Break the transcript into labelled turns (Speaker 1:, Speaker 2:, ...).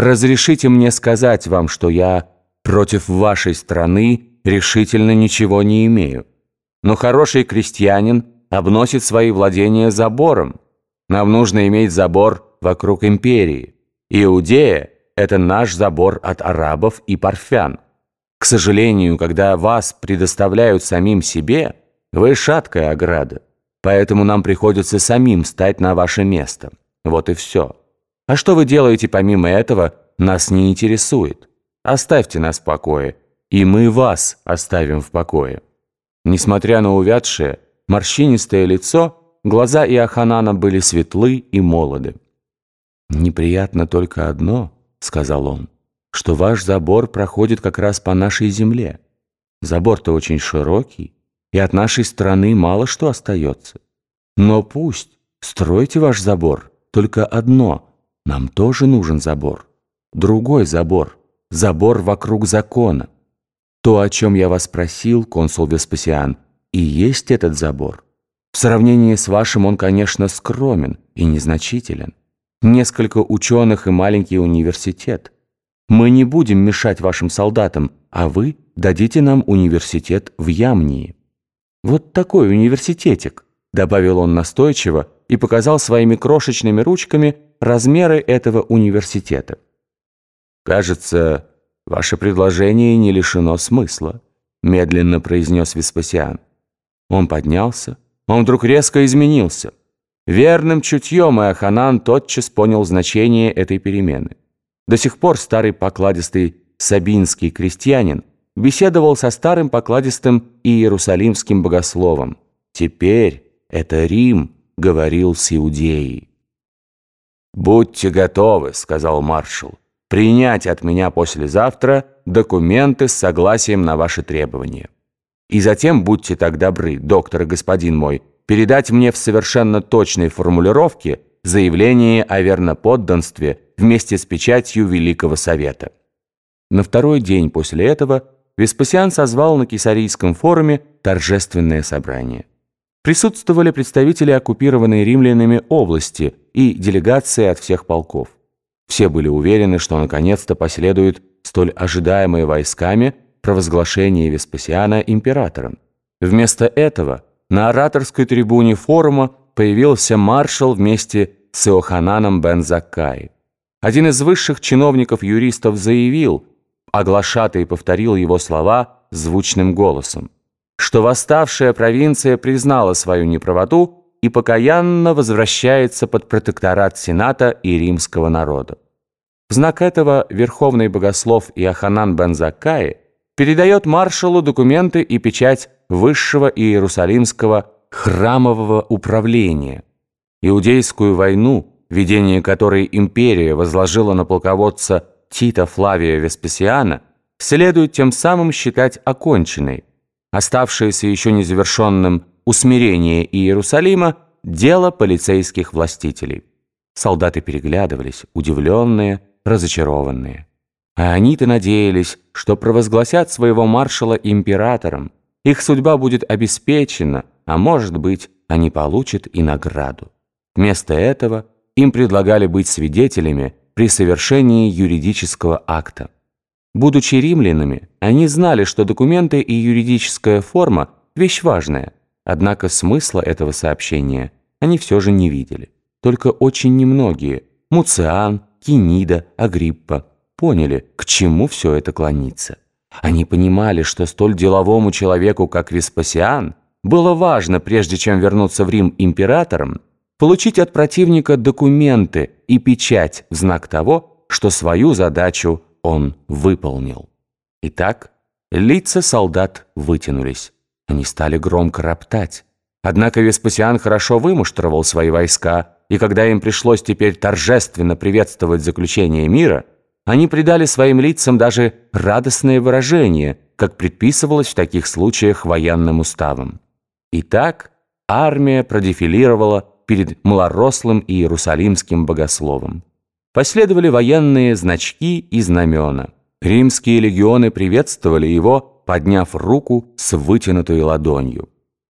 Speaker 1: разрешите мне сказать вам, что я против вашей страны решительно ничего не имею. Но хороший крестьянин обносит свои владения забором. Нам нужно иметь забор вокруг империи. Иудея – это наш забор от арабов и парфян. К сожалению, когда вас предоставляют самим себе, вы шаткая ограда. Поэтому нам приходится самим стать на ваше место. Вот и все. А что вы делаете помимо этого, нас не интересует. Оставьте нас в покое, и мы вас оставим в покое. Несмотря на увядшее, морщинистое лицо, глаза Иоханана были светлы и молоды. «Неприятно только одно», — сказал он, «что ваш забор проходит как раз по нашей земле. Забор-то очень широкий, и от нашей страны мало что остается. Но пусть, стройте ваш забор, только одно, нам тоже нужен забор. Другой забор, забор вокруг закона. То, о чем я вас просил, консул Веспасиан, и есть этот забор. В сравнении с вашим он, конечно, скромен и незначителен. Несколько ученых и маленький университет. Мы не будем мешать вашим солдатам, а вы дадите нам университет в Ямнии. Вот такой университетик, добавил он настойчиво и показал своими крошечными ручками размеры этого университета. Кажется, ваше предложение не лишено смысла, медленно произнес Веспасиан. Он поднялся, он вдруг резко изменился. Верным чутьем Иоханан тотчас понял значение этой перемены. До сих пор старый покладистый сабинский крестьянин беседовал со старым покладистым иерусалимским богословом. Теперь это Рим говорил с Иудеей. «Будьте готовы», — сказал маршал, — «принять от меня послезавтра документы с согласием на ваши требования. И затем будьте так добры, доктор и господин мой, передать мне в совершенно точной формулировке заявление о верноподданстве вместе с печатью Великого Совета». На второй день после этого Веспасиан созвал на Кесарийском форуме торжественное собрание. Присутствовали представители оккупированной римлянами области и делегации от всех полков. Все были уверены, что наконец-то последует столь ожидаемое войсками провозглашение Веспасиана императором. Вместо этого на ораторской трибуне форума появился маршал вместе с Иохананом бен Заккай. Один из высших чиновников-юристов заявил – а глашатый повторил его слова звучным голосом, что восставшая провинция признала свою неправоту и покаянно возвращается под протекторат Сената и римского народа. В знак этого верховный богослов Иоханан бен Заккаи передает маршалу документы и печать высшего иерусалимского храмового управления. Иудейскую войну, ведение которой империя возложила на полководца Тита Флавия Веспасиана следует тем самым считать оконченной. Оставшееся еще незавершенным усмирение Иерусалима – дело полицейских властителей. Солдаты переглядывались, удивленные, разочарованные. А они-то надеялись, что провозгласят своего маршала императором. Их судьба будет обеспечена, а может быть, они получат и награду. Вместо этого им предлагали быть свидетелями при совершении юридического акта. Будучи римлянами, они знали, что документы и юридическая форма – вещь важная, однако смысла этого сообщения они все же не видели. Только очень немногие – Муциан, Кинида, Агриппа – поняли, к чему все это клонится. Они понимали, что столь деловому человеку, как Веспасиан, было важно, прежде чем вернуться в Рим императором, получить от противника документы и печать в знак того, что свою задачу он выполнил. Итак, лица солдат вытянулись. Они стали громко роптать. Однако Веспасиан хорошо вымуштровал свои войска, и когда им пришлось теперь торжественно приветствовать заключение мира, они придали своим лицам даже радостное выражение, как предписывалось в таких случаях военным уставом. Итак, армия продефилировала перед малорослым иерусалимским богословом. Последовали военные значки и знамена. Римские легионы приветствовали его, подняв руку с вытянутой ладонью.